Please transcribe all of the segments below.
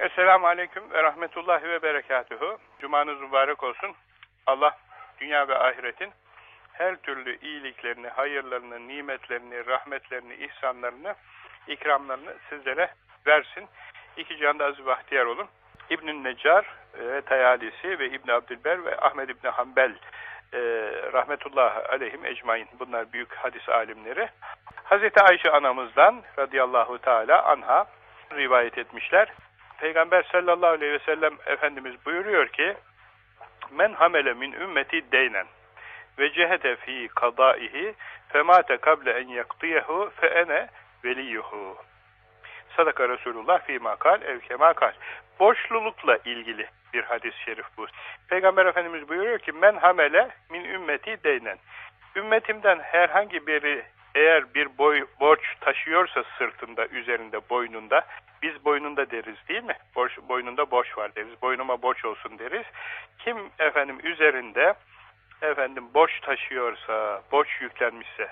Esselamu Aleyküm ve Rahmetullahi ve Berekatuhu. Cumanız mübarek olsun. Allah dünya ve ahiretin her türlü iyiliklerini, hayırlarını, nimetlerini, rahmetlerini, ihsanlarını, ikramlarını sizlere versin. İki canda aziz bahtiyar olun. İbn-i Necar ve Tayalisi ve İbn Abdülber ve Ahmed İbn Hanbel e, rahmetullah aleyhim ecmain bunlar büyük hadis alimleri. Hazreti Ayşe anamızdan radıyallahu teala anha rivayet etmişler. Peygamber sallallahu aleyhi ve sellem Efendimiz buyuruyor ki Men hamele min ümmeti deynen ve cehede fi kadaihi femate kable en yaktiyehu fe ene veliyuhu. Sadaka Resulullah fi makal ev kemakal. Borçlulukla ilgili bir hadis-i şerif bu. Peygamber Efendimiz buyuruyor ki men hamele min ümmeti deynen. Ümmetimden herhangi biri eğer bir boy, borç taşıyorsa sırtında, üzerinde, boynunda, biz boynunda deriz değil mi? Borç, boynunda borç var deriz. Boynuma borç olsun deriz. Kim efendim üzerinde efendim borç taşıyorsa, borç yüklenmişse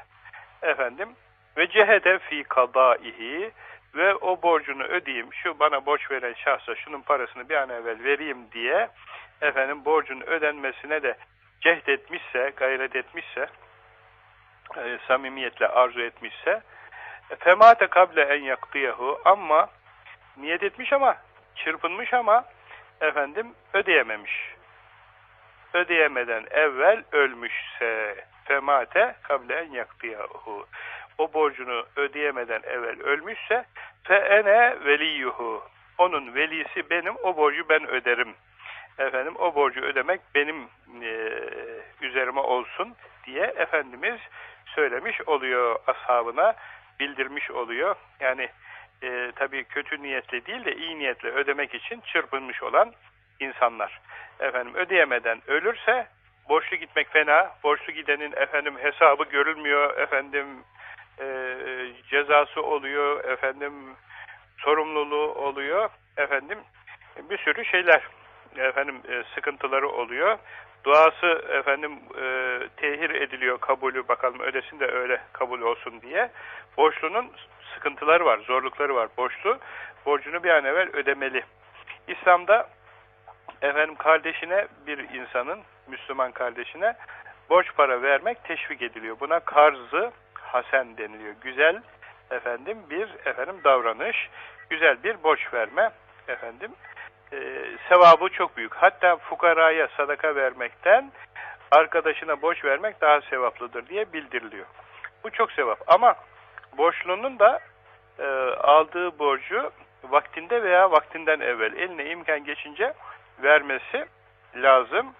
efendim ve cehede fi kadaihi ve o borcunu ödeyeyim, şu bana borç veren şahsa şunun parasını bir an evvel vereyim diye efendim borcun ödenmesine de cehd etmişse, gayret etmişse e, samimiyetle arzu etmişse femate kable en yaktiyahu ama niyet etmiş ama çırpınmış ama efendim ödeyememiş. Ödeyemeden evvel ölmüşse femate kable en yaktiyahu o borcunu ödeyemeden evvel ölmüşse fe ene veliyuhu. Onun velisi benim o borcu ben öderim. Efendim o borcu ödemek benim e, üzerime olsun diye Efendimiz söylemiş oluyor ashabına, bildirmiş oluyor. Yani e, tabii kötü niyetle değil de iyi niyetle ödemek için çırpınmış olan insanlar. Efendim ödeyemeden ölürse borçlu gitmek fena, borçlu gidenin efendim hesabı görülmüyor, efendim e, cezası oluyor, efendim sorumluluğu oluyor, efendim bir sürü şeyler, efendim e, sıkıntıları oluyor duası efendim e, tehir ediliyor kabulü bakalım ödesin de öyle kabul olsun diye. Borçlunun sıkıntıları var, zorlukları var. Borçlu borcunu bir an evvel ödemeli. İslam'da efendim kardeşine bir insanın, Müslüman kardeşine borç para vermek teşvik ediliyor. Buna karzı hasen deniliyor. Güzel efendim bir efendim davranış, güzel bir borç verme efendim e, sevabı çok büyük. Hatta fukaraya sadaka vermekten arkadaşına borç vermek daha sevaplıdır diye bildiriliyor. Bu çok sevap. Ama borçlunun da e, aldığı borcu vaktinde veya vaktinden evvel eline imkan geçince vermesi lazım.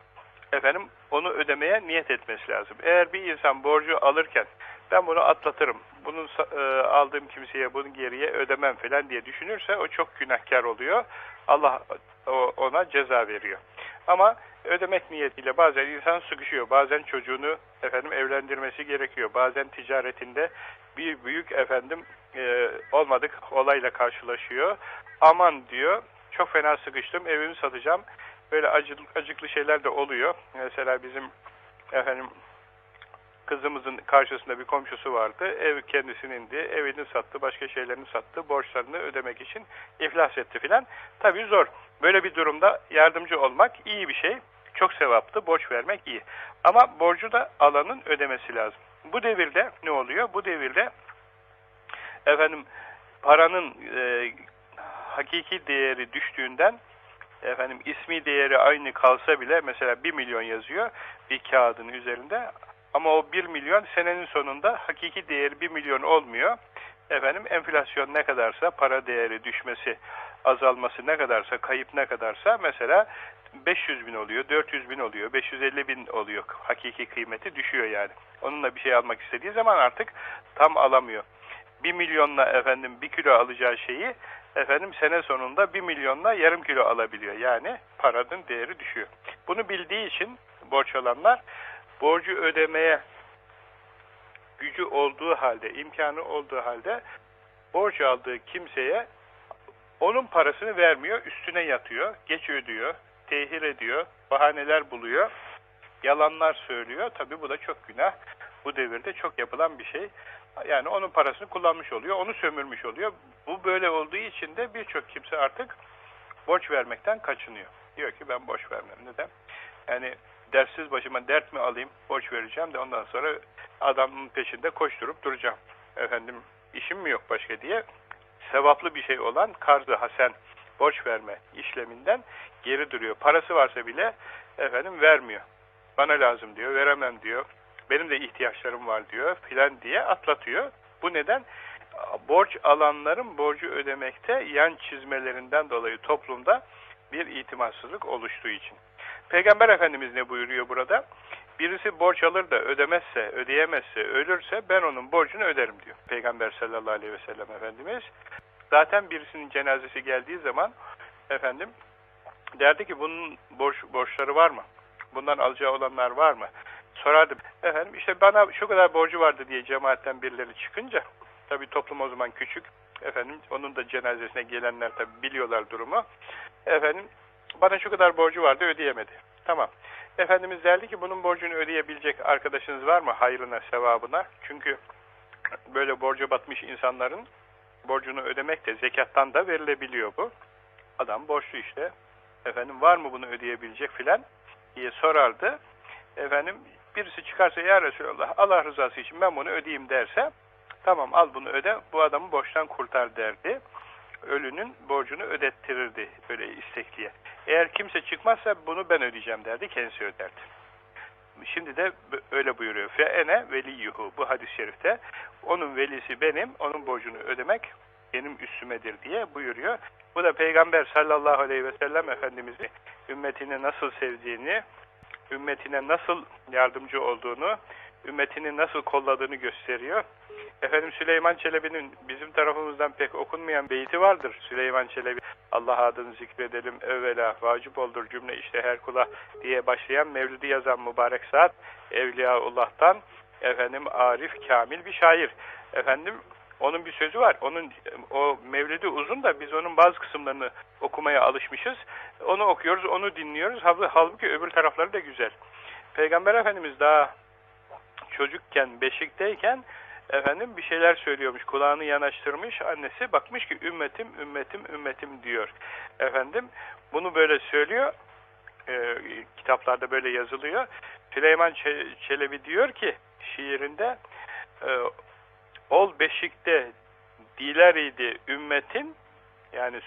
Efendim onu ödemeye niyet etmesi lazım. Eğer bir insan borcu alırken ben bunu atlatırım, bunun e, aldığım kimseye bunu geriye ödemem falan diye düşünürse o çok günahkar oluyor. Allah ona ceza veriyor. Ama ödemek niyetiyle bazen insan sıkışıyor. Bazen çocuğunu efendim evlendirmesi gerekiyor. Bazen ticaretinde bir büyük efendim e, olmadık olayla karşılaşıyor. Aman diyor çok fena sıkıştım evimi satacağım. Böyle acıklı, acıklı şeyler de oluyor. Mesela bizim efendim kızımızın karşısında bir komşusu vardı. Ev kendisinin de evini sattı, başka şeylerini sattı, borçlarını ödemek için iflas etti filan. Tabii zor. Böyle bir durumda yardımcı olmak iyi bir şey. Çok sevaplı, borç vermek iyi. Ama borcu da alanın ödemesi lazım. Bu devirde ne oluyor? Bu devirde efendim paranın e, hakiki değeri düştüğünden efendim ismi değeri aynı kalsa bile mesela 1 milyon yazıyor bir kağıdın üzerinde ama o 1 milyon senenin sonunda hakiki değeri 1 milyon olmuyor. Efendim enflasyon ne kadarsa para değeri düşmesi, azalması ne kadarsa, kayıp ne kadarsa mesela 500 bin oluyor, 400 bin oluyor, 550 bin oluyor. Hakiki kıymeti düşüyor yani. Onunla bir şey almak istediği zaman artık tam alamıyor. 1 milyonla efendim 1 kilo alacağı şeyi efendim sene sonunda 1 milyonla yarım kilo alabiliyor. Yani paranın değeri düşüyor. Bunu bildiği için borç alanlar borcu ödemeye gücü olduğu halde, imkanı olduğu halde borç aldığı kimseye onun parasını vermiyor, üstüne yatıyor, geç ödüyor, tehir ediyor, bahaneler buluyor, yalanlar söylüyor. Tabi bu da çok günah. Bu devirde çok yapılan bir şey. Yani onun parasını kullanmış oluyor, onu sömürmüş oluyor. Bu böyle olduğu için de birçok kimse artık borç vermekten kaçınıyor. Diyor ki ben borç vermem. Neden? Yani dersiz başıma dert mi alayım, borç vereceğim de ondan sonra adamın peşinde koşturup duracağım. Efendim işim mi yok başka diye sevaplı bir şey olan karzı hasen borç verme işleminden geri duruyor. Parası varsa bile efendim vermiyor. Bana lazım diyor, veremem diyor. Benim de ihtiyaçlarım var diyor filan diye atlatıyor. Bu neden? Borç alanların borcu ödemekte yan çizmelerinden dolayı toplumda bir itimatsızlık oluştuğu için. Peygamber Efendimiz ne buyuruyor burada? Birisi borç alır da ödemezse, ödeyemezse, ölürse ben onun borcunu öderim diyor. Peygamber sallallahu aleyhi ve sellem Efendimiz. Zaten birisinin cenazesi geldiği zaman efendim derdi ki bunun borç, borçları var mı? Bundan alacağı olanlar var mı? Sorardı. Efendim işte bana şu kadar borcu vardı diye cemaatten birileri çıkınca tabi toplum o zaman küçük. Efendim onun da cenazesine gelenler tabi biliyorlar durumu. Efendim bana şu kadar borcu vardı ödeyemedi. Tamam. Efendimiz derdi ki bunun borcunu ödeyebilecek arkadaşınız var mı hayrına, sevabına? Çünkü böyle borca batmış insanların borcunu ödemek de zekattan da verilebiliyor bu. Adam borçlu işte. Efendim var mı bunu ödeyebilecek filan diye sorardı. Efendim birisi çıkarsa ya Resulallah Allah rızası için ben bunu ödeyeyim derse tamam al bunu öde bu adamı borçtan kurtar derdi. Ölünün borcunu ödettirirdi böyle istekliye. Eğer kimse çıkmazsa bunu ben ödeyeceğim derdi kendisi öderdi. Şimdi de öyle buyuruyor. Fe ene veliyuhu bu hadis-i şerifte. Onun velisi benim, onun borcunu ödemek benim üstümedir diye buyuruyor. Bu da Peygamber sallallahu aleyhi ve sellem Efendimiz'i ümmetini nasıl sevdiğini, ümmetine nasıl yardımcı olduğunu, ümmetini nasıl kolladığını gösteriyor. Efendim Süleyman Çelebi'nin bizim tarafımızdan pek okunmayan beyti vardır. Süleyman Çelebi Allah adını zikredelim evvela vacip olur cümle işte her kula diye başlayan Mevlidi yazan mübarek saat Evliyaullah'tan efendim Arif Kamil bir şair. Efendim onun bir sözü var. Onun o Mevlidi uzun da biz onun bazı kısımlarını okumaya alışmışız. Onu okuyoruz, onu dinliyoruz. Halbuki öbür tarafları da güzel. Peygamber Efendimiz daha çocukken, beşikteyken efendim bir şeyler söylüyormuş. Kulağını yanaştırmış. Annesi bakmış ki ümmetim, ümmetim, ümmetim diyor. Efendim bunu böyle söylüyor. E, kitaplarda böyle yazılıyor. Süleyman Çelebi diyor ki şiirinde e, ol beşikte diler idi ümmetin yani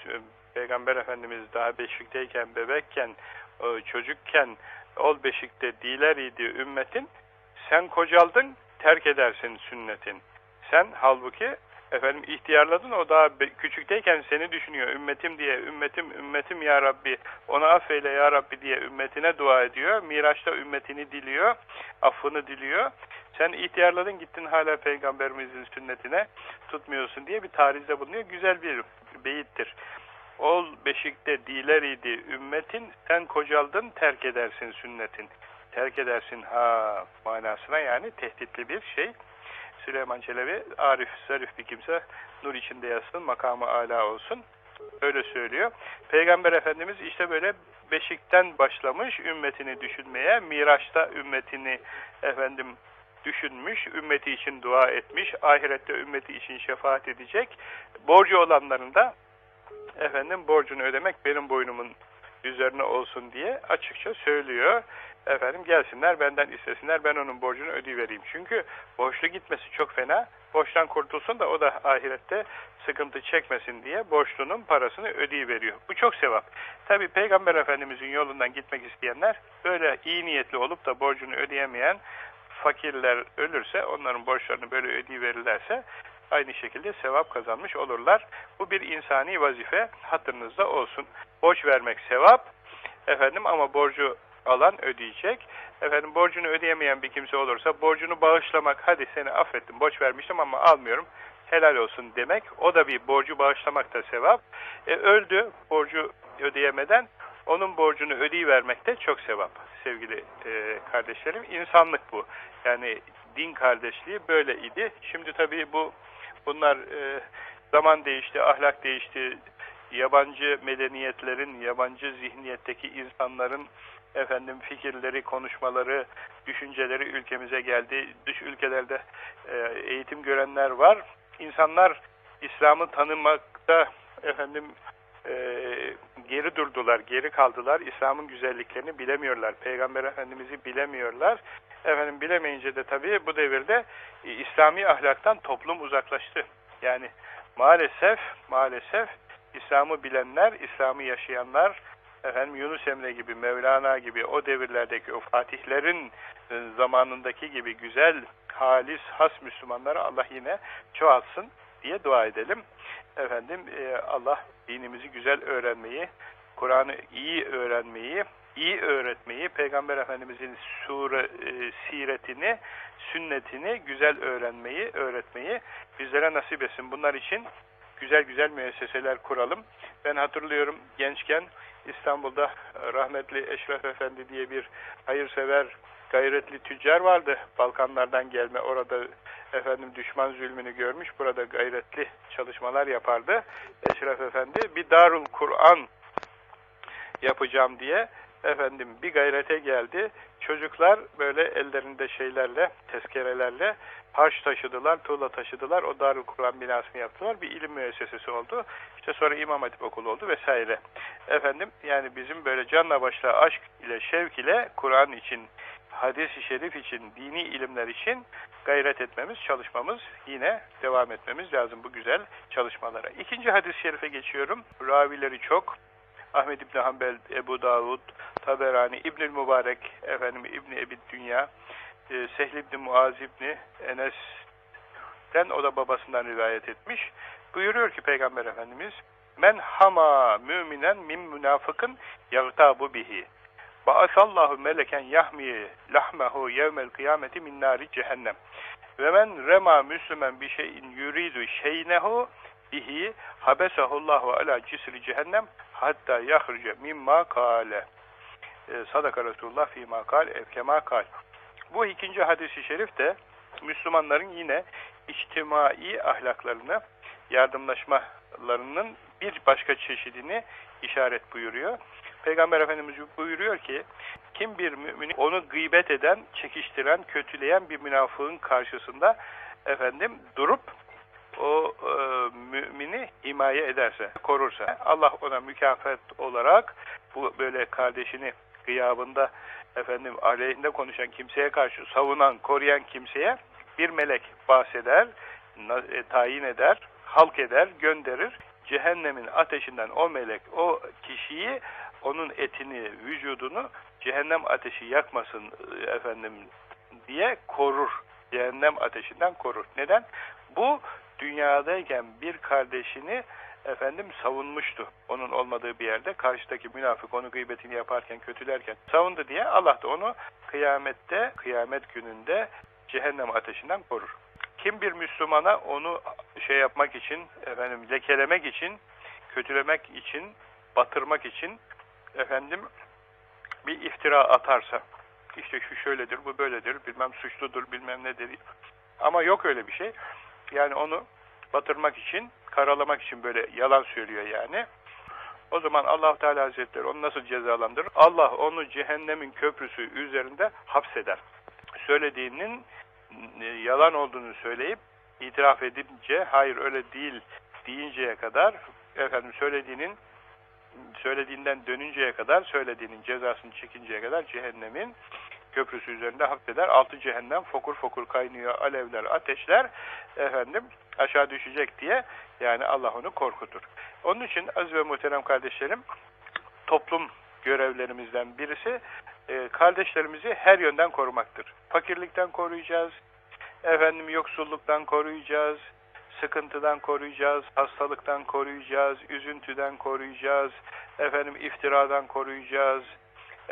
Peygamber Efendimiz daha beşikteyken, bebekken, e, çocukken ol beşikte diler idi ümmetin sen kocaldın terk edersin sünnetin. Sen halbuki efendim ihtiyarladın o daha küçükteyken seni düşünüyor ümmetim diye ümmetim ümmetim ya Rabbi ona affeyle ya Rabbi diye ümmetine dua ediyor. Miraçta ümmetini diliyor, affını diliyor. Sen ihtiyarladın gittin hala peygamberimizin sünnetine tutmuyorsun diye bir tarizde bulunuyor. Güzel bir beyittir. Ol beşikte diler idi ümmetin sen kocaldın terk edersin sünnetin terk edersin ha manasına yani tehditli bir şey. Süleyman Çelebi arif, zarif bir kimse nur içinde yatsın, makamı âlâ olsun. Öyle söylüyor. Peygamber Efendimiz işte böyle beşikten başlamış ümmetini düşünmeye, Miraç'ta ümmetini efendim düşünmüş, ümmeti için dua etmiş, ahirette ümmeti için şefaat edecek. Borcu olanların da efendim borcunu ödemek benim boynumun üzerine olsun diye açıkça söylüyor. Efendim gelsinler benden istesinler ben onun borcunu ödeyivereyim. Çünkü borçlu gitmesi çok fena. Borçtan kurtulsun da o da ahirette sıkıntı çekmesin diye borçlunun parasını ödeyiveriyor. Bu çok sevap. Tabi Peygamber Efendimizin yolundan gitmek isteyenler böyle iyi niyetli olup da borcunu ödeyemeyen fakirler ölürse onların borçlarını böyle ödeyiverirlerse aynı şekilde sevap kazanmış olurlar. Bu bir insani vazife hatırınızda olsun. Borç vermek sevap efendim ama borcu alan ödeyecek. Efendim borcunu ödeyemeyen bir kimse olursa borcunu bağışlamak, hadi seni affettim, borç vermiştim ama almıyorum, helal olsun demek. O da bir borcu bağışlamak da sevap. E, öldü borcu ödeyemeden, onun borcunu ödeyivermek de çok sevap sevgili e, kardeşlerim. İnsanlık bu. Yani din kardeşliği böyle idi. Şimdi tabii bu bunlar e, zaman değişti, ahlak değişti, yabancı medeniyetlerin, yabancı zihniyetteki insanların efendim fikirleri, konuşmaları, düşünceleri ülkemize geldi. Dış ülkelerde e, eğitim görenler var. İnsanlar İslam'ı tanımakta efendim e, geri durdular, geri kaldılar. İslam'ın güzelliklerini bilemiyorlar. Peygamber Efendimiz'i bilemiyorlar. Efendim bilemeyince de tabii bu devirde e, İslami ahlaktan toplum uzaklaştı. Yani maalesef, maalesef İslam'ı bilenler, İslam'ı yaşayanlar, efendim Yunus Emre gibi, Mevlana gibi o devirlerdeki o fatihlerin e, zamanındaki gibi güzel, halis, has Müslümanları Allah yine çoğaltsın diye dua edelim. Efendim e, Allah dinimizi güzel öğrenmeyi, Kur'an'ı iyi öğrenmeyi, iyi öğretmeyi, Peygamber Efendimizin sure, e, siretini, sünnetini güzel öğrenmeyi, öğretmeyi bizlere nasip etsin. Bunlar için güzel güzel müesseseler kuralım. Ben hatırlıyorum gençken İstanbul'da rahmetli Eşref Efendi diye bir hayırsever, gayretli tüccar vardı. Balkanlardan gelme orada efendim düşman zulmünü görmüş. Burada gayretli çalışmalar yapardı. Eşref Efendi bir Darul Kur'an yapacağım diye efendim bir gayrete geldi. Çocuklar böyle ellerinde şeylerle, tezkerelerle harç taşıdılar, tuğla taşıdılar. O Darül Kur'an binasını yaptılar. Bir ilim müessesesi oldu. İşte sonra İmam Hatip Okulu oldu vesaire. Efendim yani bizim böyle canla başla aşk ile şevk ile Kur'an için, hadis-i şerif için, dini ilimler için gayret etmemiz, çalışmamız yine devam etmemiz lazım bu güzel çalışmalara. İkinci hadis-i şerife geçiyorum. Ravileri çok. Ahmed İbni Hanbel, Ebu Davud, Taberani, İbnül Mübarek, efendim İbni Ebid Dünya, e, Sehl İbni Muaz İbni Enes'ten o da babasından rivayet etmiş. Buyuruyor ki Peygamber Efendimiz, Men hama müminen min münafıkın yagtabu bihi. Ba'asallahu meleken yahmi lahmehu yevmel kıyameti min nari cehennem. Ve men rema müslümen bir şeyin yuridu şeynehu bihi habesahullahu ala cisri cehennem hatta yahruce mimma kâle. E, sadaka Resulullah fîmâ kâl evkemâ kâl. Bu ikinci hadisi şerif de Müslümanların yine içtimai ahlaklarını, yardımlaşmalarının bir başka çeşidini işaret buyuruyor. Peygamber Efendimiz buyuruyor ki, kim bir mümini onu gıybet eden, çekiştiren, kötüleyen bir münafığın karşısında efendim durup o e, mümini himaye ederse, korursa, Allah ona mükafat olarak bu böyle kardeşini gıyabında efendim aleyhinde konuşan kimseye karşı savunan, koruyan kimseye bir melek bahseder, e, tayin eder, halk eder, gönderir. Cehennemin ateşinden o melek o kişiyi, onun etini, vücudunu cehennem ateşi yakmasın e, efendim diye korur. Cehennem ateşinden korur. Neden? Bu dünyadayken bir kardeşini efendim savunmuştu. Onun olmadığı bir yerde karşıdaki münafık onu gıybetini yaparken, kötülerken savundu diye Allah da onu kıyamette, kıyamet gününde cehennem ateşinden korur. Kim bir Müslümana onu şey yapmak için, efendim lekelemek için, kötülemek için, batırmak için efendim bir iftira atarsa, işte şu şöyledir, bu böyledir, bilmem suçludur, bilmem nedir. Ama yok öyle bir şey. Yani onu batırmak için, karalamak için böyle yalan söylüyor yani. O zaman allah Teala Hazretleri onu nasıl cezalandırır? Allah onu cehennemin köprüsü üzerinde hapseder. Söylediğinin e, yalan olduğunu söyleyip itiraf edince hayır öyle değil deyinceye kadar efendim söylediğinin söylediğinden dönünceye kadar söylediğinin cezasını çekinceye kadar cehennemin köprüsü üzerinde hapseder. Altı cehennem fokur fokur kaynıyor, alevler, ateşler efendim aşağı düşecek diye yani Allah onu korkutur. Onun için aziz ve muhterem kardeşlerim toplum görevlerimizden birisi e, kardeşlerimizi her yönden korumaktır. Fakirlikten koruyacağız, efendim yoksulluktan koruyacağız, sıkıntıdan koruyacağız, hastalıktan koruyacağız, üzüntüden koruyacağız, efendim iftiradan koruyacağız,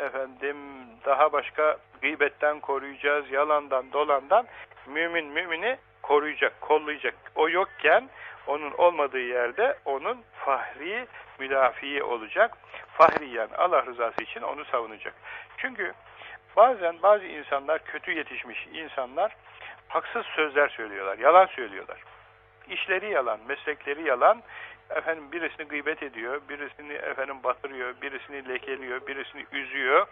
efendim daha başka gıybetten koruyacağız, yalandan, dolandan mümin mümini koruyacak, kollayacak. O yokken onun olmadığı yerde onun fahri müdafiği olacak. Fahriyen Allah rızası için onu savunacak. Çünkü bazen bazı insanlar kötü yetişmiş insanlar haksız sözler söylüyorlar, yalan söylüyorlar. İşleri yalan, meslekleri yalan, efendim birisini gıybet ediyor, birisini efendim batırıyor, birisini lekeliyor, birisini üzüyor.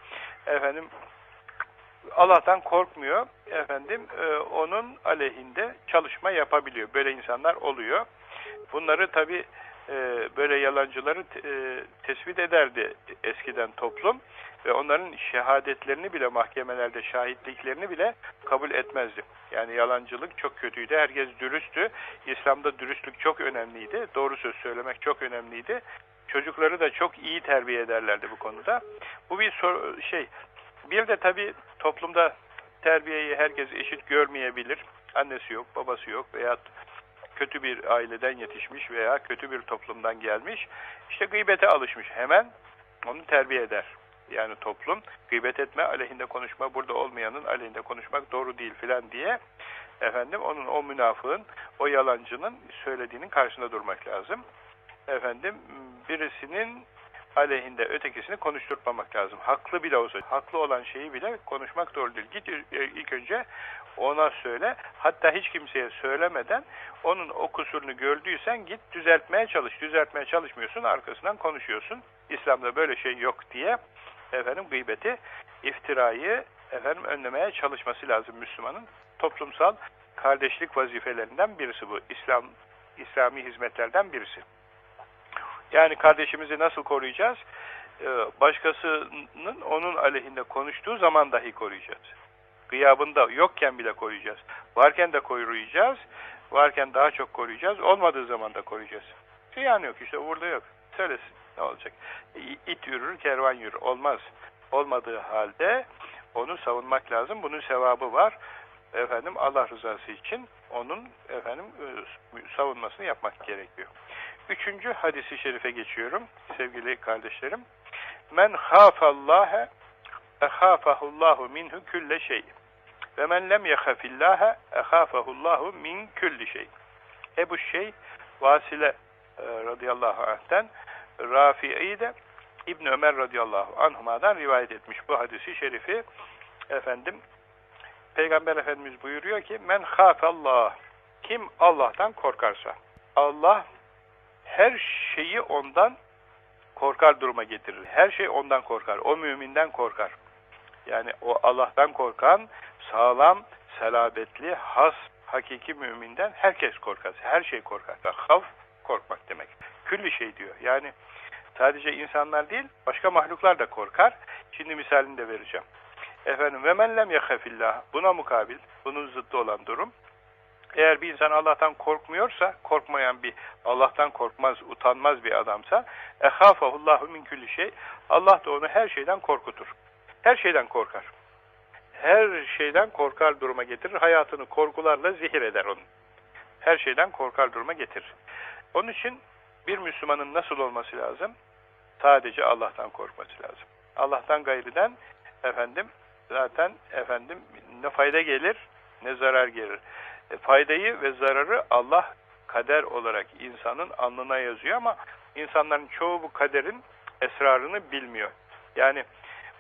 Efendim Allah'tan korkmuyor. Efendim e, onun aleyhinde çalışma yapabiliyor. Böyle insanlar oluyor. Bunları tabi e, böyle yalancıları e, tespit ederdi eskiden toplum ve onların şehadetlerini bile mahkemelerde şahitliklerini bile kabul etmezdi. Yani yalancılık çok kötüydü. Herkes dürüsttü. İslam'da dürüstlük çok önemliydi. Doğru söz söylemek çok önemliydi. Çocukları da çok iyi terbiye ederlerdi bu konuda. Bu bir şey. Bir de tabii toplumda terbiyeyi herkes eşit görmeyebilir. Annesi yok, babası yok veya kötü bir aileden yetişmiş veya kötü bir toplumdan gelmiş. İşte gıybete alışmış. Hemen onu terbiye eder. Yani toplum gıybet etme, aleyhinde konuşma, burada olmayanın aleyhinde konuşmak doğru değil filan diye efendim onun o münafığın, o yalancının söylediğinin karşısında durmak lazım. Efendim birisinin aleyhinde ötekisini konuşturmamak lazım. Haklı bile olsa, haklı olan şeyi bile konuşmak doğru değil. Git e, ilk önce ona söyle. Hatta hiç kimseye söylemeden onun o kusurunu gördüysen git düzeltmeye çalış. Düzeltmeye çalışmıyorsun, arkasından konuşuyorsun. İslam'da böyle şey yok diye efendim gıybeti, iftirayı efendim önlemeye çalışması lazım Müslümanın. Toplumsal kardeşlik vazifelerinden birisi bu. İslam İslami hizmetlerden birisi. Yani kardeşimizi nasıl koruyacağız? Ee, başkasının onun aleyhinde konuştuğu zaman dahi koruyacağız. Gıyabında yokken bile koruyacağız. Varken de koruyacağız. Varken daha çok koruyacağız. Olmadığı zaman da koruyacağız. Ziyan yok işte burada yok. Söylesin ne olacak? İt yürür kervan yürür. Olmaz. Olmadığı halde onu savunmak lazım. Bunun sevabı var. Efendim Allah rızası için onun efendim e, savunmasını yapmak gerekiyor. Üçüncü hadisi şerife geçiyorum sevgili kardeşlerim. Men hâfallâhe ehâfehullahu minhu külle şey. Ve men lem yehafillâhe ehâfehullahu min külli şey. Ebu şey Vasile e, radıyallahu anh'ten Rafi'i de İbn Ömer radıyallahu anhuma'dan rivayet etmiş bu hadisi şerifi. Efendim Peygamber Efendimiz buyuruyor ki men hâfallah kim Allah'tan korkarsa Allah her şeyi ondan korkar duruma getirir. Her şey ondan korkar. O müminden korkar. Yani o Allah'tan korkan, sağlam, selabetli, has, hakiki müminden herkes korkar. Her şey korkar. Havf, korkmak demek. Külli şey diyor. Yani sadece insanlar değil, başka mahluklar da korkar. Şimdi misalini de vereceğim. Efendim, ve men lem. Buna mukabil, bunun zıttı olan durum. Eğer bir insan Allah'tan korkmuyorsa, korkmayan bir, Allah'tan korkmaz, utanmaz bir adamsa, ehafahullahu min külli şey, Allah da onu her şeyden korkutur. Her şeyden korkar. Her şeyden korkar duruma getirir. Hayatını korkularla zehir eder onun. Her şeyden korkar duruma getirir. Onun için bir Müslümanın nasıl olması lazım? Sadece Allah'tan korkması lazım. Allah'tan gayriden efendim zaten efendim ne fayda gelir ne zarar gelir. E, faydayı ve zararı Allah kader olarak insanın alnına yazıyor ama insanların çoğu bu kaderin esrarını bilmiyor. Yani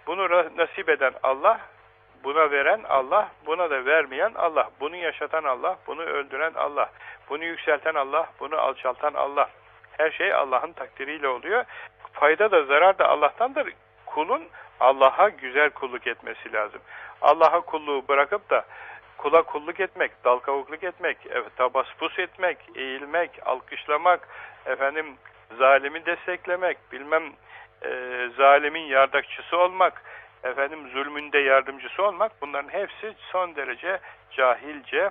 bunu nasip eden Allah, buna veren Allah, buna da vermeyen Allah. Bunu yaşatan Allah, bunu öldüren Allah. Bunu yükselten Allah, bunu alçaltan Allah. Her şey Allah'ın takdiriyle oluyor. Fayda da zarar da Allah'tandır. Kulun Allah'a güzel kulluk etmesi lazım. Allah'a kulluğu bırakıp da kula kulluk etmek, dal kavukluk etmek, evet, tabaspus etmek, eğilmek, alkışlamak, efendim zalimi desteklemek, bilmem e, zalimin yardakçısı olmak, efendim zulmünde yardımcısı olmak bunların hepsi son derece cahilce,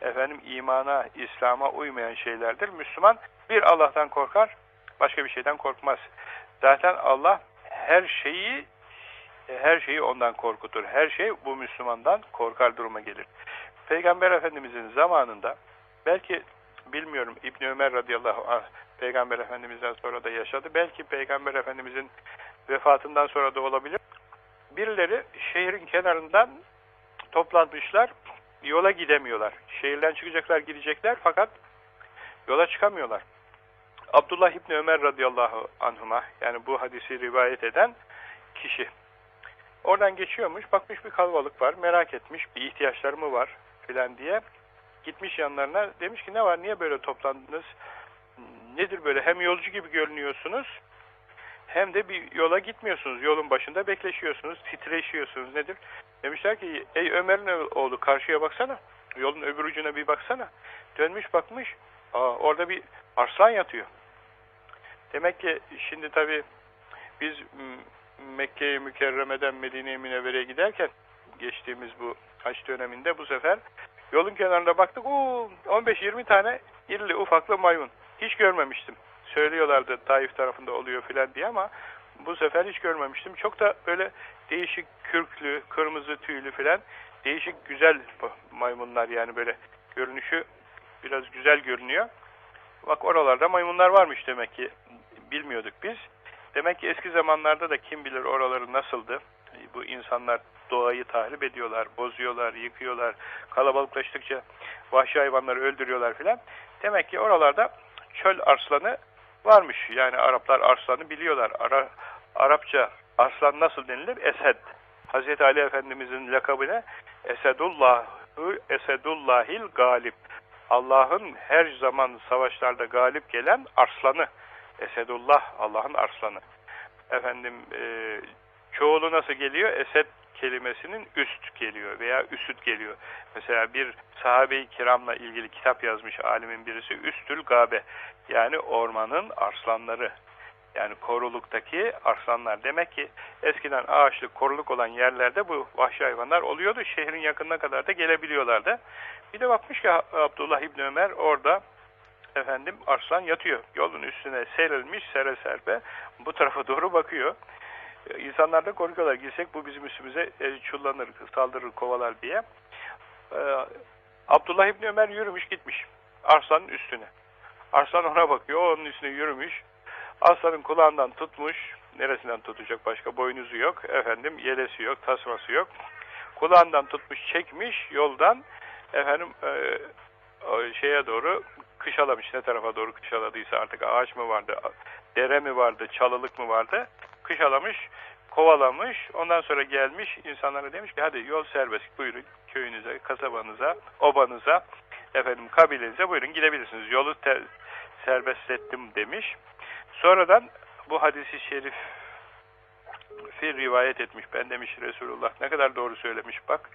efendim imana, İslam'a uymayan şeylerdir. Müslüman bir Allah'tan korkar, başka bir şeyden korkmaz. Zaten Allah her şeyi her şeyi ondan korkutur. Her şey bu Müslümandan korkar duruma gelir. Peygamber Efendimizin zamanında belki bilmiyorum İbn Ömer radıyallahu anh Peygamber Efendimiz'den sonra da yaşadı. Belki Peygamber Efendimizin vefatından sonra da olabilir. Birileri şehrin kenarından toplanmışlar. Yola gidemiyorlar. Şehirden çıkacaklar, gidecekler fakat yola çıkamıyorlar. Abdullah İbni Ömer radıyallahu anhuma yani bu hadisi rivayet eden kişi oradan geçiyormuş bakmış bir kalabalık var merak etmiş bir ihtiyaçları mı var filan diye gitmiş yanlarına demiş ki ne var niye böyle toplandınız nedir böyle hem yolcu gibi görünüyorsunuz hem de bir yola gitmiyorsunuz. Yolun başında bekleşiyorsunuz, titreşiyorsunuz. Nedir? Demişler ki ey Ömer'in oğlu karşıya baksana. Yolun öbür ucuna bir baksana. Dönmüş bakmış. Aa, orada bir arslan yatıyor. Demek ki şimdi tabii biz Mekke-i Mükerreme'den Medine-i Münevvere'ye giderken geçtiğimiz bu haç döneminde bu sefer yolun kenarında baktık 15-20 tane irili ufaklı maymun. Hiç görmemiştim. Söylüyorlardı Taif tarafında oluyor filan diye ama bu sefer hiç görmemiştim. Çok da böyle değişik kürklü, kırmızı tüylü filan değişik güzel maymunlar yani böyle görünüşü biraz güzel görünüyor. Bak oralarda maymunlar varmış demek ki bilmiyorduk biz. Demek ki eski zamanlarda da kim bilir oraları nasıldı. Bu insanlar doğayı tahrip ediyorlar, bozuyorlar, yıkıyorlar. Kalabalıklaştıkça vahşi hayvanları öldürüyorlar filan. Demek ki oralarda çöl arslanı varmış. Yani Araplar arslanı biliyorlar. Ara, Arapça arslan nasıl denilir? Esed. Hazreti Ali Efendimizin lakabı ne? Esedullahu Esedullahil galip. Allah'ın her zaman savaşlarda galip gelen arslanı. Esedullah, Allah'ın arslanı. Efendim, e, çoğulu nasıl geliyor? Esed kelimesinin üst geliyor veya üsüt geliyor. Mesela bir sahabe-i kiramla ilgili kitap yazmış alimin birisi Üstül Gabe. Yani ormanın arslanları. Yani koruluktaki arslanlar. Demek ki eskiden ağaçlık, koruluk olan yerlerde bu vahşi hayvanlar oluyordu. Şehrin yakınına kadar da gelebiliyorlardı. Bir de bakmış ki Abdullah İbni Ömer orada efendim arslan yatıyor. Yolun üstüne serilmiş sere serpe bu tarafa doğru bakıyor. İnsanlar da korkuyorlar. Gitsek bu bizim üstümüze e, çullanır, saldırır, kovalar diye. Ee, Abdullah İbni Ömer yürümüş gitmiş. Arslanın üstüne. Arslan ona bakıyor. Onun üstüne yürümüş. Aslanın kulağından tutmuş. Neresinden tutacak başka? Boynuzu yok. Efendim yelesi yok, tasması yok. Kulağından tutmuş, çekmiş yoldan. Efendim e, şeye doğru kışalamış. Ne tarafa doğru kışaladıysa artık ağaç mı vardı, dere mi vardı, çalılık mı vardı? Kışalamış, kovalamış. Ondan sonra gelmiş insanlara demiş ki hadi yol serbest buyurun köyünüze, kasabanıza, obanıza, efendim kabilenize buyurun gidebilirsiniz. Yolu serbest ettim demiş. Sonradan bu hadisi şerif fi rivayet etmiş. Ben demiş Resulullah ne kadar doğru söylemiş bak.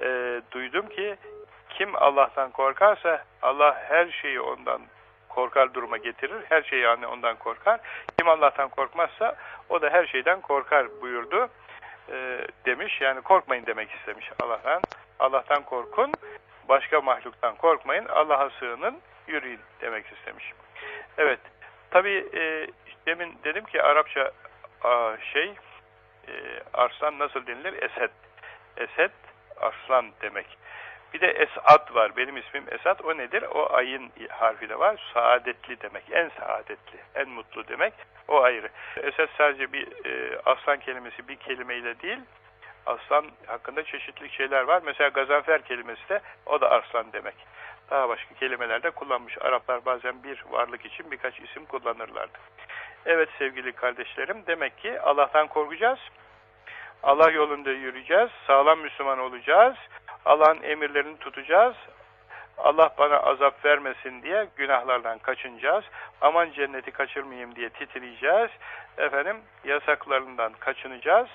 E, duydum ki kim Allah'tan korkarsa Allah her şeyi ondan korkar duruma getirir. Her şeyi yani ondan korkar. Kim Allah'tan korkmazsa o da her şeyden korkar buyurdu. E, demiş. Yani korkmayın demek istemiş Allah'tan. Allah'tan korkun. Başka mahluktan korkmayın. Allah'a sığının. Yürüyün demek istemiş. Evet. Tabi e, demin dedim ki Arapça a, şey e, arslan nasıl denilir? Esed. Esed arslan demek. Bir de Esat var. Benim ismim Esat. O nedir? O ayın harfi de var. Saadetli demek. En saadetli, en mutlu demek. O ayrı. Esed sadece bir e, aslan kelimesi bir kelimeyle değil. Aslan hakkında çeşitli şeyler var. Mesela gazanfer kelimesi de o da arslan demek. Daha başka kelimelerde kullanmış. Araplar bazen bir varlık için birkaç isim kullanırlardı. Evet sevgili kardeşlerim, demek ki Allah'tan korkacağız. Allah yolunda yürüyeceğiz, sağlam Müslüman olacağız, Allah'ın emirlerini tutacağız. Allah bana azap vermesin diye günahlardan kaçınacağız. Aman cenneti kaçırmayayım diye titriyeceğiz. Efendim yasaklarından kaçınacağız.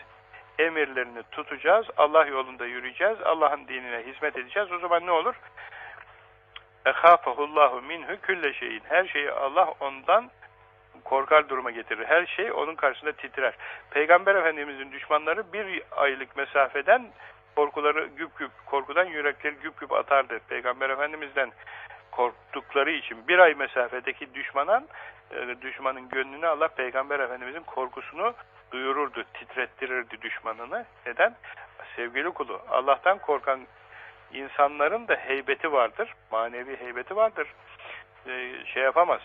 Emirlerini tutacağız. Allah yolunda yürüyeceğiz. Allah'ın dinine hizmet edeceğiz. O zaman ne olur? Ehafahullahu minhu külle şeyin. Her şeyi Allah ondan korkar duruma getirir. Her şey onun karşısında titrer. Peygamber Efendimizin düşmanları bir aylık mesafeden korkuları güp güp, korkudan yürekleri güp güp atardı. Peygamber Efendimiz'den korktukları için bir ay mesafedeki düşmanın e, düşmanın gönlünü Allah Peygamber Efendimizin korkusunu duyururdu, titrettirirdi düşmanını. Neden? Sevgili kulu, Allah'tan korkan insanların da heybeti vardır, manevi heybeti vardır. Ee, şey yapamaz.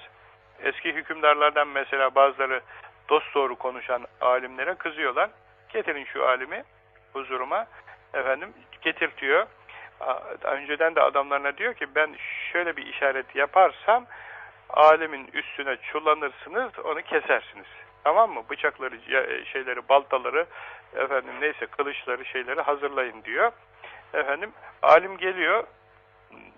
Eski hükümdarlardan mesela bazıları dost doğru konuşan alimlere kızıyorlar. Getirin şu alimi huzuruma. Efendim getirtiyor. Önceden de adamlarına diyor ki ben şöyle bir işaret yaparsam alimin üstüne çullanırsınız, onu kesersiniz. Tamam mı? Bıçakları, şeyleri, baltaları, efendim neyse kılıçları, şeyleri hazırlayın diyor. Efendim alim geliyor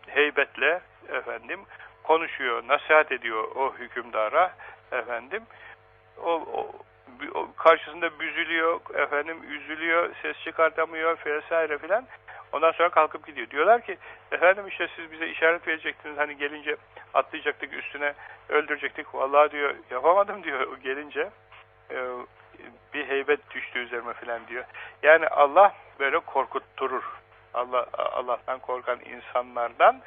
heybetle efendim konuşuyor, nasihat ediyor o hükümdara efendim. O, o karşısında büzülüyor, efendim üzülüyor, ses çıkartamıyor vesaire filan. Ondan sonra kalkıp gidiyor. Diyorlar ki efendim işte siz bize işaret verecektiniz hani gelince atlayacaktık üstüne öldürecektik. Vallahi diyor yapamadım diyor gelince. Ee, bir heybet düştü üzerime falan diyor. Yani Allah böyle korkutturur. Allah Allah'tan korkan insanlardan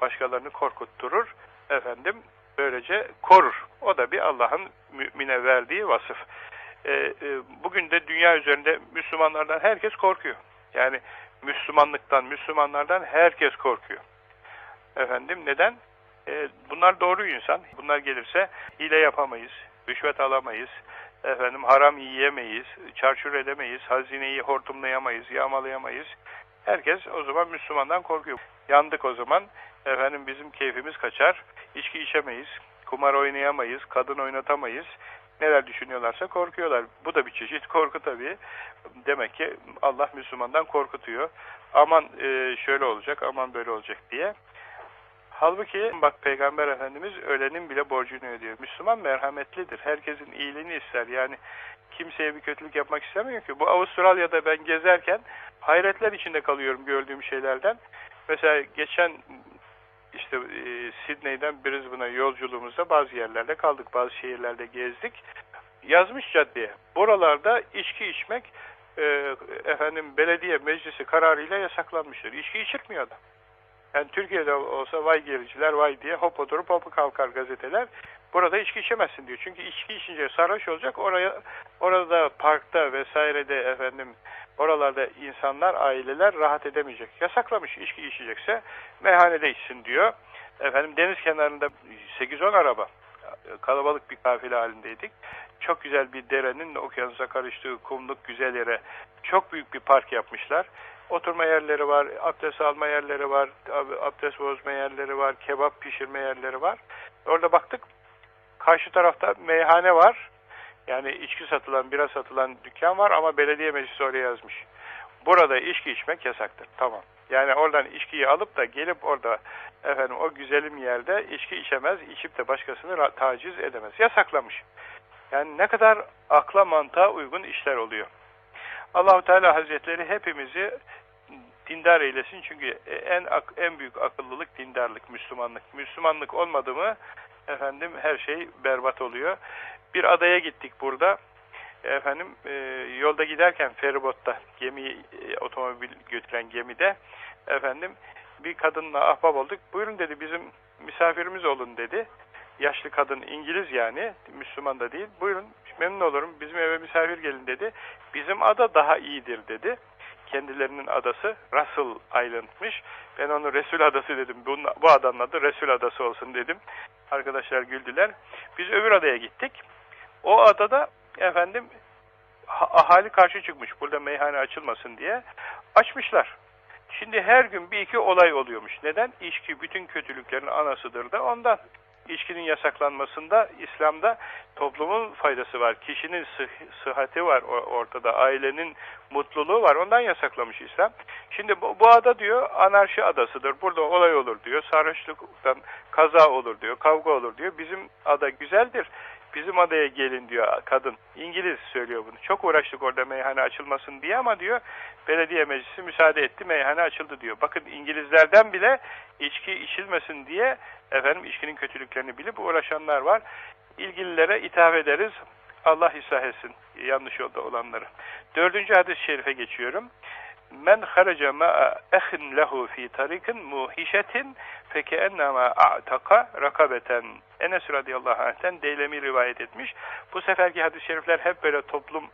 başkalarını korkutturur. Efendim böylece korur. O da bir Allah'ın mümine verdiği vasıf. Ee, e, bugün de dünya üzerinde Müslümanlardan herkes korkuyor. Yani Müslümanlıktan, Müslümanlardan herkes korkuyor. Efendim neden? E, bunlar doğru insan. Bunlar gelirse hile yapamayız, rüşvet alamayız, efendim haram yiyemeyiz, çarçur edemeyiz, hazineyi hortumlayamayız, yağmalayamayız. Herkes o zaman Müslümandan korkuyor. Yandık o zaman. Efendim bizim keyfimiz kaçar. içki içemeyiz, kumar oynayamayız, kadın oynatamayız. Neler düşünüyorlarsa korkuyorlar. Bu da bir çeşit korku tabii. Demek ki Allah Müslümandan korkutuyor. Aman e, şöyle olacak, aman böyle olacak diye. Halbuki bak Peygamber Efendimiz ölenin bile borcunu ödüyor. Müslüman merhametlidir. Herkesin iyiliğini ister. Yani kimseye bir kötülük yapmak istemiyor ki. Bu Avustralya'da ben gezerken hayretler içinde kalıyorum gördüğüm şeylerden. Mesela geçen işte e, Sydney'den Brisbane'a yolculuğumuzda bazı yerlerde kaldık, bazı şehirlerde gezdik. Yazmış caddeye. Buralarda içki içmek e, efendim belediye meclisi kararıyla yasaklanmıştır. İçki içirtmiyor adam. Yani Türkiye'de olsa vay gericiler vay diye hop oturup hop kalkar gazeteler. Burada içki içemezsin diyor. Çünkü içki içince sarhoş olacak. Oraya orada parkta vesairede efendim oralarda insanlar, aileler rahat edemeyecek. Yasaklamış içki içecekse meyhanede içsin diyor. Efendim deniz kenarında 8-10 araba kalabalık bir kafile halindeydik. Çok güzel bir derenin okyanusa karıştığı kumluk güzel yere çok büyük bir park yapmışlar. Oturma yerleri var, abdest alma yerleri var, abdest bozma yerleri var, kebap pişirme yerleri var. Orada baktık, karşı tarafta meyhane var. Yani içki satılan, bira satılan dükkan var ama belediye meclisi oraya yazmış. Burada içki içmek yasaktır. Tamam. Yani oradan içkiyi alıp da gelip orada efendim o güzelim yerde içki içemez, içip de başkasını taciz edemez. Yasaklamış. Yani ne kadar akla mantığa uygun işler oluyor. Allahu Teala Hazretleri hepimizi dindar eylesin çünkü en en büyük akıllılık dindarlık, Müslümanlık. Müslümanlık olmadı mı efendim her şey berbat oluyor. Bir adaya gittik burada. Efendim e, yolda giderken feribotta gemi e, otomobil götüren gemide efendim bir kadınla ahbap olduk. Buyurun dedi bizim misafirimiz olun dedi. Yaşlı kadın İngiliz yani Müslüman da değil. Buyurun memnun olurum bizim eve misafir gelin dedi. Bizim ada daha iyidir dedi kendilerinin adası Russell Island'mış. Ben onu Resul Adası dedim. Bu, bu adanın adı Resul Adası olsun dedim. Arkadaşlar güldüler. Biz öbür adaya gittik. O adada efendim ahali karşı çıkmış. Burada meyhane açılmasın diye. Açmışlar. Şimdi her gün bir iki olay oluyormuş. Neden? İçki bütün kötülüklerin anasıdır da ondan içkinin yasaklanmasında İslam'da toplumun faydası var. Kişinin sıh sıhhati var ortada. Ailenin mutluluğu var. Ondan yasaklamış İslam. Şimdi bu, bu ada diyor anarşi adasıdır. Burada olay olur diyor. Sarhoşluktan kaza olur diyor. Kavga olur diyor. Bizim ada güzeldir. Bizim adaya gelin diyor kadın. İngiliz söylüyor bunu. Çok uğraştık orada meyhane açılmasın diye ama diyor belediye meclisi müsaade etti meyhane açıldı diyor. Bakın İngilizlerden bile içki içilmesin diye efendim içkinin kötülüklerini bilip uğraşanlar var. İlgililere ithaf ederiz. Allah ıslah etsin yanlış yolda olanları. Dördüncü hadis-i şerife geçiyorum. Men haraca ma'a ehin lehu fi tarikin muhişetin fekeennemâ a'taka rakabeten. Enes radıyallahu anh'ten Deylemi rivayet etmiş. Bu seferki hadis-i şerifler hep böyle toplum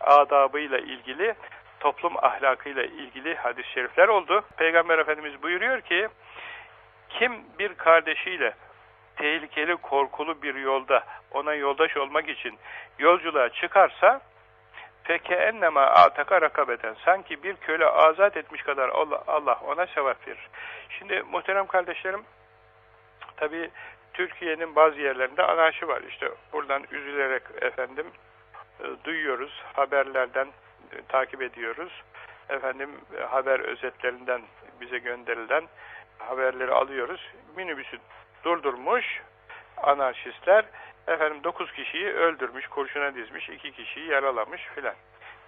adabıyla ilgili, toplum ahlakıyla ilgili hadis-i şerifler oldu. Peygamber Efendimiz buyuruyor ki, kim bir kardeşiyle tehlikeli, korkulu bir yolda ona yoldaş olmak için yolculuğa çıkarsa Feke ennema ataka rakabeten. Sanki bir köle azat etmiş kadar Allah, Allah ona sevap verir. Şimdi muhterem kardeşlerim, tabi Türkiye'nin bazı yerlerinde anarşi var. İşte buradan üzülerek efendim e, duyuyoruz, haberlerden e, takip ediyoruz. Efendim e, haber özetlerinden bize gönderilen haberleri alıyoruz. Minibüsü durdurmuş anarşistler efendim 9 kişiyi öldürmüş, kurşuna dizmiş, 2 kişiyi yaralamış filan.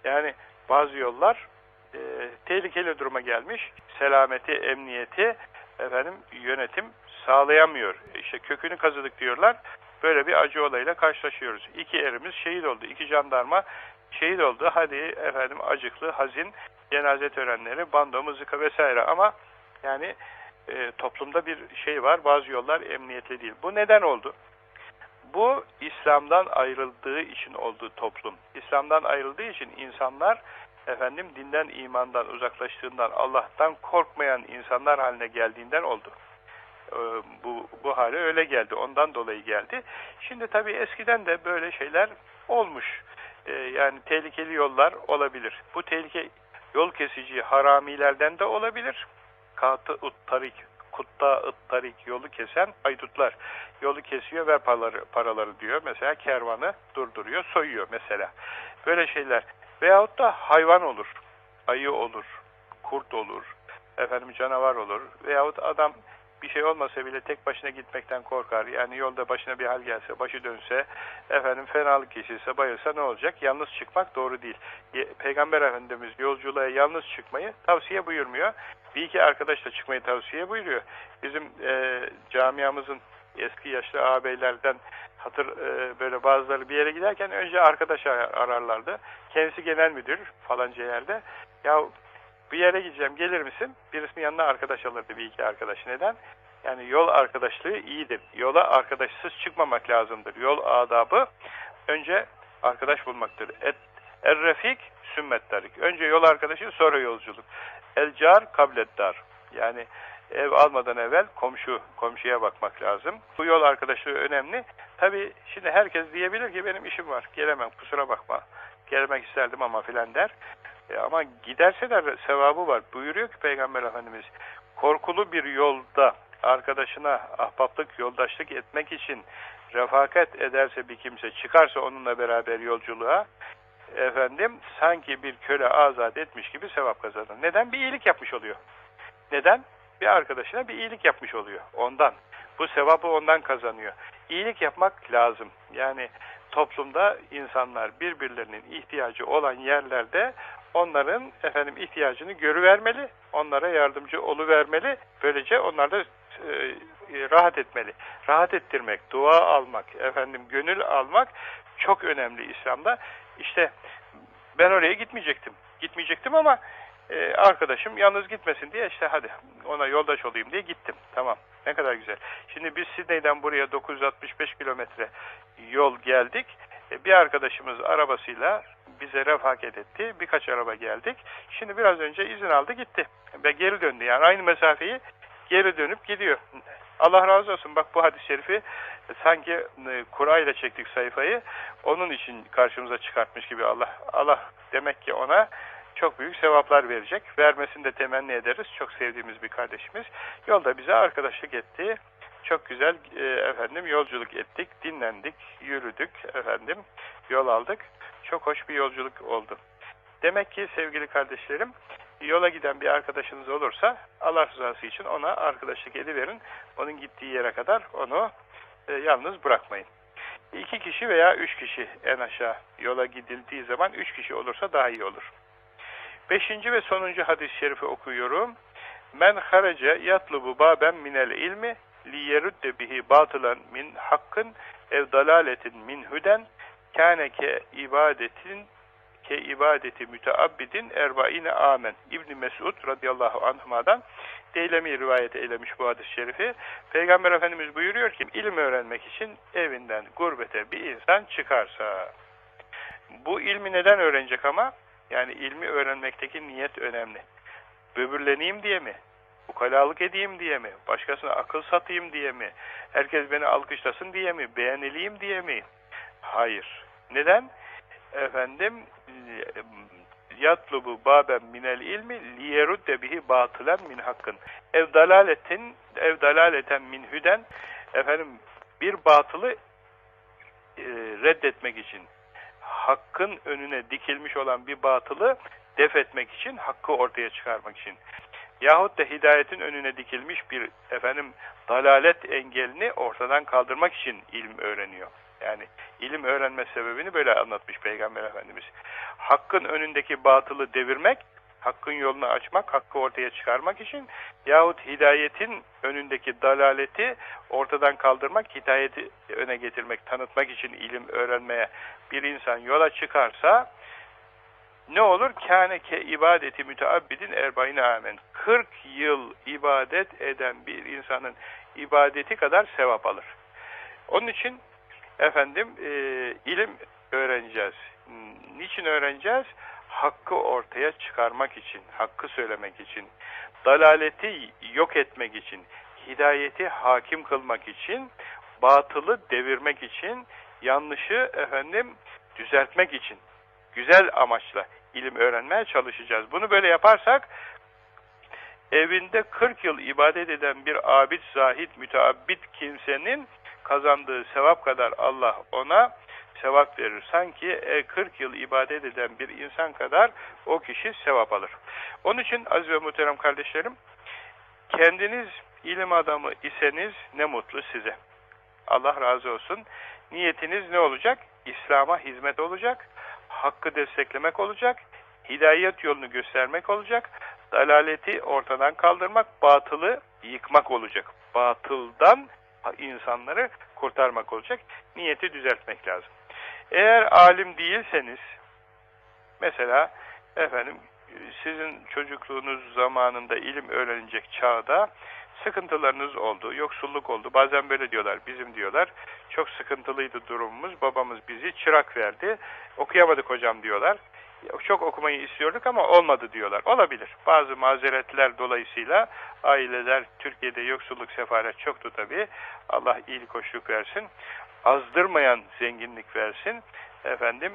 Yani bazı yollar e, tehlikeli duruma gelmiş. Selameti, emniyeti efendim yönetim sağlayamıyor. İşte kökünü kazıdık diyorlar. Böyle bir acı olayla karşılaşıyoruz. İki erimiz şehit oldu. iki jandarma şehit oldu. Hadi efendim acıklı, hazin cenaze törenleri, bando, mızıka vesaire ama yani e, toplumda bir şey var. Bazı yollar emniyetli değil. Bu neden oldu? Bu İslam'dan ayrıldığı için oldu toplum. İslam'dan ayrıldığı için insanlar efendim dinden imandan uzaklaştığından Allah'tan korkmayan insanlar haline geldiğinden oldu. Ee, bu, bu hale öyle geldi. Ondan dolayı geldi. Şimdi tabii eskiden de böyle şeyler olmuş. Ee, yani tehlikeli yollar olabilir. Bu tehlike yol kesici haramilerden de olabilir. Katı tarik, kutta tarik yolu kesen haydutlar. Yolu kesiyor ver paraları, paraları diyor. Mesela kervanı durduruyor, soyuyor mesela. Böyle şeyler. Veyahut da hayvan olur. Ayı olur, kurt olur, efendim canavar olur. Veyahut adam bir şey olmasa bile tek başına gitmekten korkar. Yani yolda başına bir hal gelse, başı dönse, efendim fenalık geçirse, bayılsa ne olacak? Yalnız çıkmak doğru değil. Peygamber Efendimiz yolculuğa yalnız çıkmayı tavsiye buyurmuyor. Bir iki arkadaşla çıkmayı tavsiye buyuruyor. Bizim e, camiamızın eski yaşlı ağabeylerden hatır e, böyle bazıları bir yere giderken önce arkadaş ararlardı. Kendisi genel müdür falanca yerde. Ya bir yere gideceğim gelir misin? Birisinin yanına arkadaş alırdı bir iki arkadaş. Neden? Yani yol arkadaşlığı iyidir. Yola arkadaşsız çıkmamak lazımdır. Yol adabı önce arkadaş bulmaktır. Et, er-refik sümmet tarik. Önce yol arkadaşı sonra yolculuk. El-car kableddar. Yani ev almadan evvel komşu, komşuya bakmak lazım. Bu yol arkadaşlığı önemli. Tabi şimdi herkes diyebilir ki benim işim var, gelemem, kusura bakma. Gelmek isterdim ama filan der. E ama giderse de sevabı var. Buyuruyor ki Peygamber Efendimiz, korkulu bir yolda arkadaşına ahbaplık, yoldaşlık etmek için refakat ederse bir kimse, çıkarsa onunla beraber yolculuğa, efendim sanki bir köle azat etmiş gibi sevap kazanır. Neden? Bir iyilik yapmış oluyor. Neden? Bir arkadaşına bir iyilik yapmış oluyor. Ondan. Bu sevabı ondan kazanıyor. İyilik yapmak lazım. Yani toplumda insanlar birbirlerinin ihtiyacı olan yerlerde onların efendim ihtiyacını görüvermeli, onlara yardımcı oluvermeli. Böylece onlar da e, rahat etmeli. Rahat ettirmek, dua almak, efendim gönül almak çok önemli İslam'da. İşte ben oraya gitmeyecektim. Gitmeyecektim ama e, arkadaşım yalnız gitmesin diye işte hadi ona yoldaş olayım diye gittim. Tamam. Ne kadar güzel. Şimdi biz Sidney'den buraya 965 kilometre yol geldik. E, bir arkadaşımız arabasıyla bize refakat etti. Birkaç araba geldik. Şimdi biraz önce izin aldı gitti. Ve geri döndü. Yani aynı mesafeyi geri dönüp gidiyor. Allah razı olsun. Bak bu hadis-i şerifi sanki e, Kur'a ile çektik sayfayı. Onun için karşımıza çıkartmış gibi Allah. Allah demek ki ona çok büyük sevaplar verecek. Vermesini de temenni ederiz. Çok sevdiğimiz bir kardeşimiz. Yolda bize arkadaşlık etti. Çok güzel e, efendim yolculuk ettik, dinlendik, yürüdük efendim, yol aldık. Çok hoş bir yolculuk oldu. Demek ki sevgili kardeşlerim, yola giden bir arkadaşınız olursa Allah rızası için ona arkadaşlık ediverin. Onun gittiği yere kadar onu e, yalnız bırakmayın. İki kişi veya üç kişi en aşağı yola gidildiği zaman üç kişi olursa daha iyi olur. Beşinci ve sonuncu hadis-i şerifi okuyorum. Men harece yatlubu baben minel ilmi liyerudde bihi batılan min hakkın ev dalaletin min hüden kâne ke ibadetin ke ibadeti müteabbidin erbaine amen. İbni Mesud radıyallahu anhuma'dan Deylemi rivayet eylemiş bu hadis-i şerifi. Peygamber Efendimiz buyuruyor ki ilim öğrenmek için evinden gurbete bir insan çıkarsa bu ilmi neden öğrenecek ama? Yani ilmi öğrenmekteki niyet önemli. Böbürleneyim diye mi? Ukalalık edeyim diye mi? Başkasına akıl satayım diye mi? Herkes beni alkışlasın diye mi? Beğenileyim diye mi? Hayır. Neden? Efendim yatlubu baben minel ilmi liyerudde bihi batılen min hakkın. Ev dalaletin ev dalaleten min hüden efendim bir batılı e, reddetmek için hakkın önüne dikilmiş olan bir batılı def etmek için, hakkı ortaya çıkarmak için yahut da hidayetin önüne dikilmiş bir efendim dalalet engelini ortadan kaldırmak için ilim öğreniyor. Yani ilim öğrenme sebebini böyle anlatmış Peygamber Efendimiz. Hakkın önündeki batılı devirmek, hakkın yolunu açmak, hakkı ortaya çıkarmak için yahut hidayetin önündeki dalaleti ortadan kaldırmak, hidayeti öne getirmek, tanıtmak için ilim öğrenmeye bir insan yola çıkarsa ne olur? Kâne ke ibadeti müteabbidin erbaine amen. 40 yıl ibadet eden bir insanın ibadeti kadar sevap alır. Onun için efendim e, ilim öğreneceğiz. Niçin öğreneceğiz? Hakkı ortaya çıkarmak için, hakkı söylemek için, dalaleti yok etmek için, hidayeti hakim kılmak için, batılı devirmek için, yanlışı efendim düzeltmek için, güzel amaçla ilim öğrenmeye çalışacağız. Bunu böyle yaparsak, evinde 40 yıl ibadet eden bir abid, zahid, müteabbit kimsenin kazandığı sevap kadar Allah ona sevap verir. Sanki 40 yıl ibadet eden bir insan kadar o kişi sevap alır. Onun için aziz ve muhterem kardeşlerim, kendiniz ilim adamı iseniz ne mutlu size. Allah razı olsun. Niyetiniz ne olacak? İslam'a hizmet olacak, hakkı desteklemek olacak, hidayet yolunu göstermek olacak, dalaleti ortadan kaldırmak, batılı yıkmak olacak. Batıldan insanları kurtarmak olacak. Niyeti düzeltmek lazım. Eğer alim değilseniz, mesela efendim sizin çocukluğunuz zamanında ilim öğrenecek çağda sıkıntılarınız oldu, yoksulluk oldu. Bazen böyle diyorlar, bizim diyorlar. Çok sıkıntılıydı durumumuz, babamız bizi çırak verdi. Okuyamadık hocam diyorlar. Çok okumayı istiyorduk ama olmadı diyorlar. Olabilir. Bazı mazeretler dolayısıyla aileler, Türkiye'de yoksulluk, sefaret çoktu tabii. Allah iyilik, hoşluk versin. Azdırmayan zenginlik versin. Efendim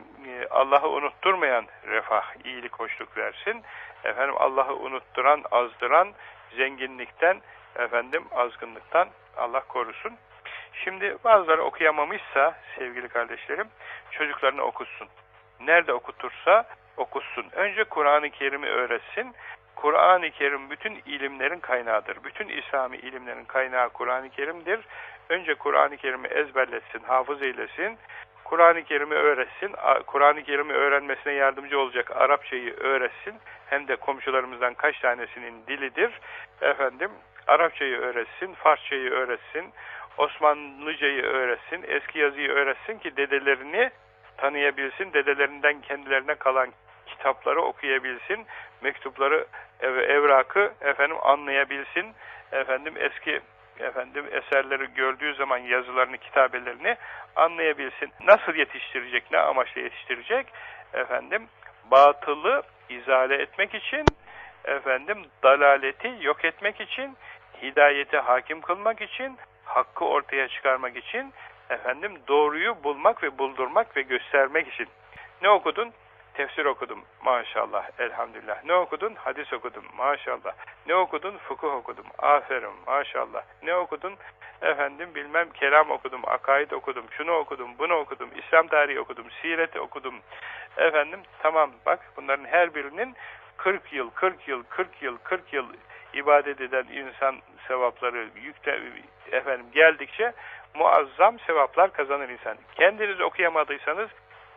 Allah'ı unutturmayan refah, iyilik, hoşluk versin. Efendim Allah'ı unutturan, azdıran zenginlikten, efendim azgınlıktan Allah korusun. Şimdi bazıları okuyamamışsa sevgili kardeşlerim çocuklarını okutsun. Nerede okutursa okusun. Önce Kur'an-ı Kerim'i öğretsin. Kur'an-ı Kerim bütün ilimlerin kaynağıdır. Bütün İslami ilimlerin kaynağı Kur'an-ı Kerim'dir. Önce Kur'an-ı Kerim'i ezberletsin, hafız eylesin. Kur'an-ı Kerim'i öğretsin. Kur'an-ı Kerim'i öğrenmesine yardımcı olacak Arapçayı öğretsin. Hem de komşularımızdan kaç tanesinin dilidir. Efendim Arapçayı öğretsin, Farsçayı öğretsin, Osmanlıcayı öğretsin, eski yazıyı öğretsin ki dedelerini tanıyabilsin, dedelerinden kendilerine kalan kitapları okuyabilsin, mektupları, ev, evrakı efendim anlayabilsin, efendim eski efendim eserleri gördüğü zaman yazılarını, kitabelerini anlayabilsin. Nasıl yetiştirecek, ne amaçla yetiştirecek? Efendim batılı izale etmek için, efendim dalaleti yok etmek için, hidayeti hakim kılmak için, hakkı ortaya çıkarmak için, efendim doğruyu bulmak ve buldurmak ve göstermek için. Ne okudun? Tefsir okudum maşallah elhamdülillah. Ne okudun? Hadis okudum maşallah. Ne okudun? Fıkıh okudum. Aferin maşallah. Ne okudun? Efendim bilmem kelam okudum, akaid okudum, şunu okudum, bunu okudum, İslam tarihi okudum, siret okudum. Efendim tamam bak bunların her birinin 40 yıl, 40 yıl, 40 yıl, 40 yıl ibadet eden insan sevapları yükte, efendim geldikçe muazzam sevaplar kazanır insan. Kendiniz okuyamadıysanız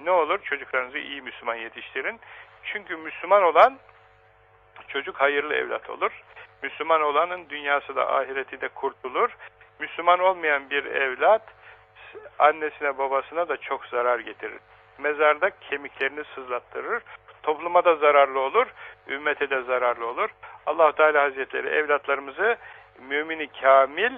ne olur? Çocuklarınızı iyi Müslüman yetiştirin. Çünkü Müslüman olan çocuk hayırlı evlat olur. Müslüman olanın dünyası da ahireti de kurtulur. Müslüman olmayan bir evlat annesine babasına da çok zarar getirir. Mezarda kemiklerini sızlattırır. Topluma da zararlı olur, ümmete de zararlı olur. allah Teala Hazretleri evlatlarımızı mümini kamil,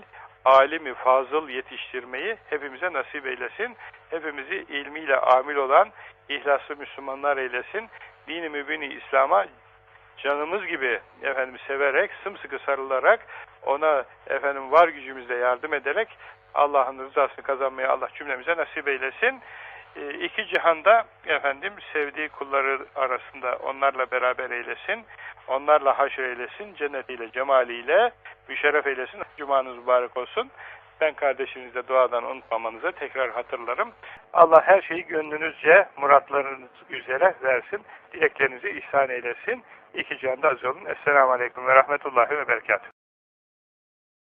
alimi fazıl yetiştirmeyi hepimize nasip eylesin. Hepimizi ilmiyle amil olan ihlaslı Müslümanlar eylesin. Dini mübini İslam'a canımız gibi efendim severek, sımsıkı sarılarak ona efendim var gücümüzle yardım ederek Allah'ın rızasını kazanmayı Allah cümlemize nasip eylesin. E, iki cihanda efendim sevdiği kulları arasında onlarla beraber eylesin. Onlarla haşr eylesin. Cennetiyle, cemaliyle müşerref eylesin. Cumanız mübarek olsun. Ben kardeşinizle duadan unutmamanıza tekrar hatırlarım. Allah her şeyi gönlünüzce, muratlarınız üzere versin. Dileklerinizi ihsan eylesin. İki cihanda az olun. Esselamu Aleyküm ve Rahmetullahi ve Berekatuhu.